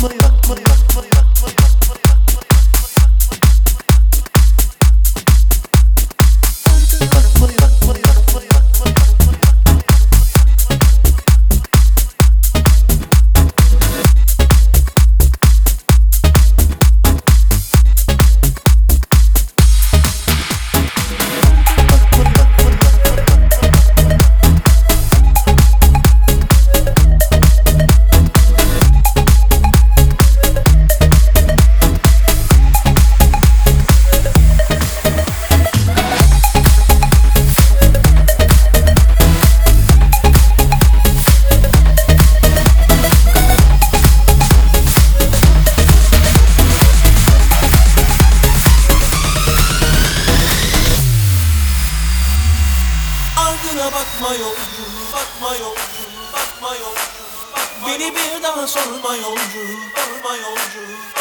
my, my, my, my. ardına bakma yolcu Bakma yolcu Bakma yolcu. Beni bir daha sorma yolcu Sorma yolcu.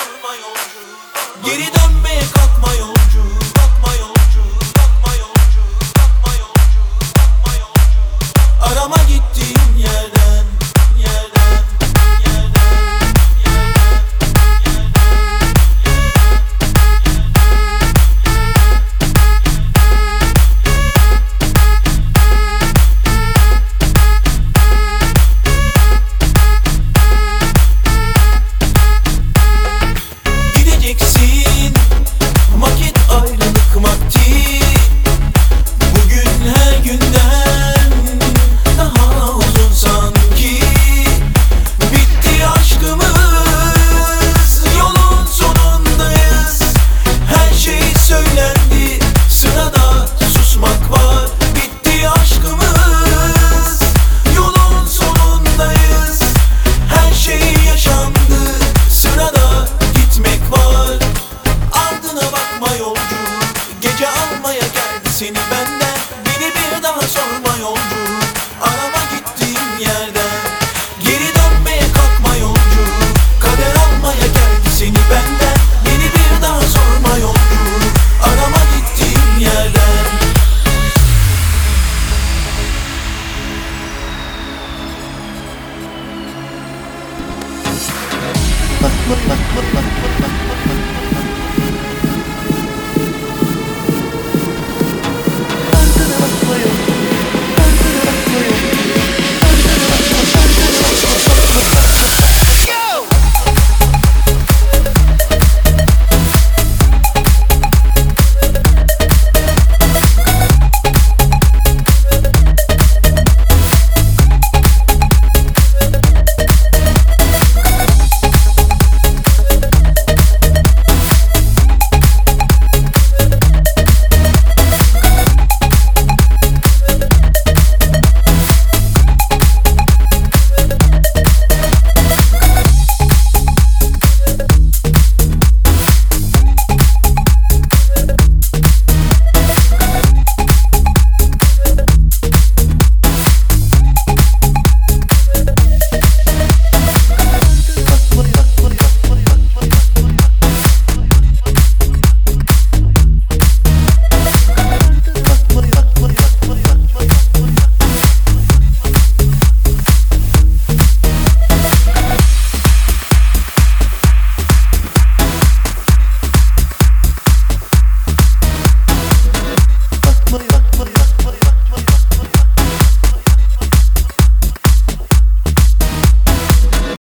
seni benden Beni bir daha sorma yolcu. Arama gittiğim yerden Geri dönmeye kalkma yolcu. Kader almaya geldi seni benden Beni bir daha sorma yolcu. Arama gittiğim yerden. Bak bak bak bak bak bak bak.